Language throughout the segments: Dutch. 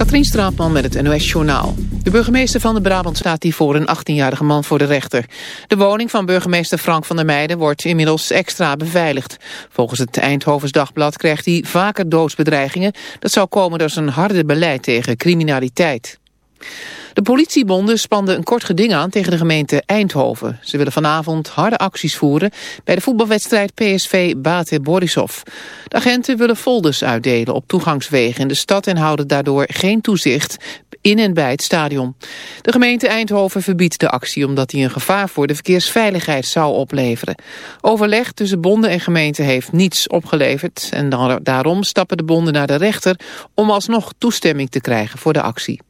Katrien Straatman met het NOS-journaal. De burgemeester van de Brabant staat die voor een 18-jarige man voor de rechter. De woning van burgemeester Frank van der Meijden wordt inmiddels extra beveiligd. Volgens het Eindhovens Dagblad krijgt hij vaker doodsbedreigingen. Dat zou komen door zijn harde beleid tegen criminaliteit. De politiebonden spanden een kort geding aan tegen de gemeente Eindhoven. Ze willen vanavond harde acties voeren bij de voetbalwedstrijd PSV Bate Borisov. De agenten willen folders uitdelen op toegangswegen in de stad en houden daardoor geen toezicht in en bij het stadion. De gemeente Eindhoven verbiedt de actie omdat die een gevaar voor de verkeersveiligheid zou opleveren. Overleg tussen bonden en gemeente heeft niets opgeleverd en daarom stappen de bonden naar de rechter om alsnog toestemming te krijgen voor de actie.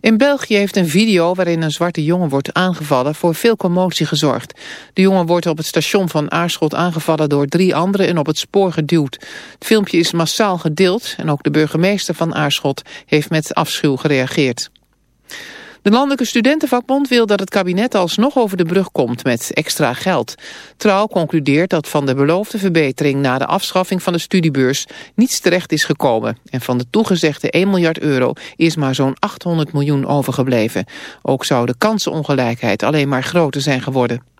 In België heeft een video waarin een zwarte jongen wordt aangevallen voor veel commotie gezorgd. De jongen wordt op het station van Aarschot aangevallen door drie anderen en op het spoor geduwd. Het filmpje is massaal gedeeld en ook de burgemeester van Aarschot heeft met afschuw gereageerd. De Landelijke Studentenvakbond wil dat het kabinet alsnog over de brug komt met extra geld. Trouw concludeert dat van de beloofde verbetering na de afschaffing van de studiebeurs niets terecht is gekomen. En van de toegezegde 1 miljard euro is maar zo'n 800 miljoen overgebleven. Ook zou de kansenongelijkheid alleen maar groter zijn geworden.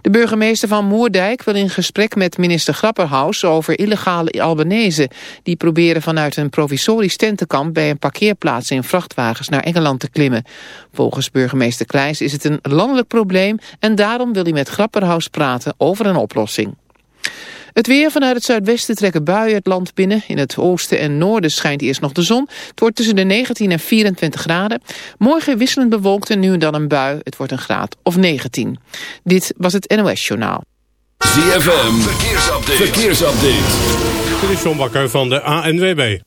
De burgemeester van Moerdijk wil in gesprek met minister Grapperhaus over illegale Albanese. Die proberen vanuit een provisorisch tentenkamp bij een parkeerplaats in vrachtwagens naar Engeland te klimmen. Volgens burgemeester Kleijs is het een landelijk probleem en daarom wil hij met Grapperhaus praten over een oplossing. Het weer vanuit het zuidwesten trekken buien het land binnen. In het oosten en noorden schijnt eerst nog de zon. Het wordt tussen de 19 en 24 graden. Morgen wisselend bewolkt en nu en dan een bui. Het wordt een graad of 19. Dit was het NOS Journaal. ZFM, verkeersupdate. verkeersupdate. Dit is John Bakker van de ANWB.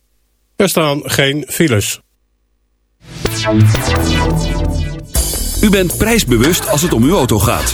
Er staan geen files. U bent prijsbewust als het om uw auto gaat.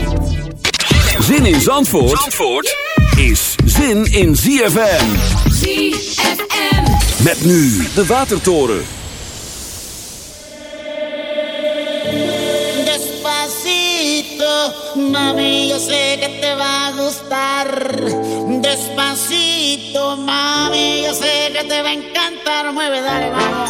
Zin in Zandvoort, Zandvoort is zin in ZFM. ZFM. Met nu de Watertoren. Despacito, mami, yo sé que te va a gustar. Despacito, mami, yo sé que te va a encantar. Mueve, dale, vamos.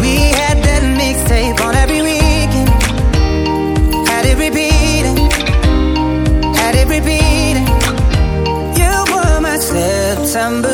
we had that mixtape on every weekend. Had it repeating. Had it repeating. You were my September.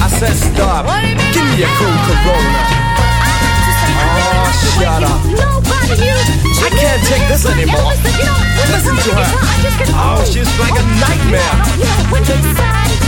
I said stop. What do you mean Give me a cool Corona. Oh, oh shut up. I can't take this anymore. Listen to her. Oh, she's like a nightmare.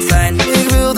fijn. Ik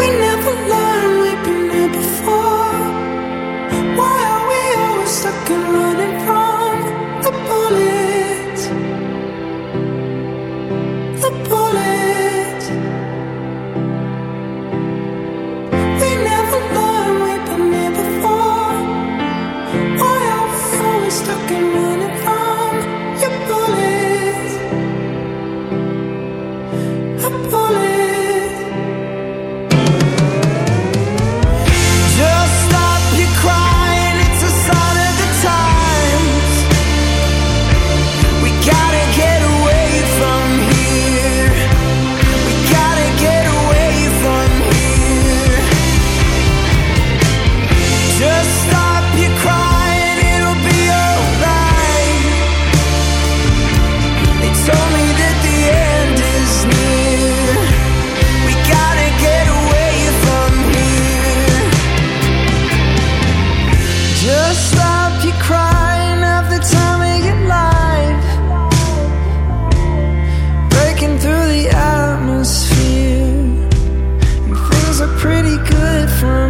we know are pretty good for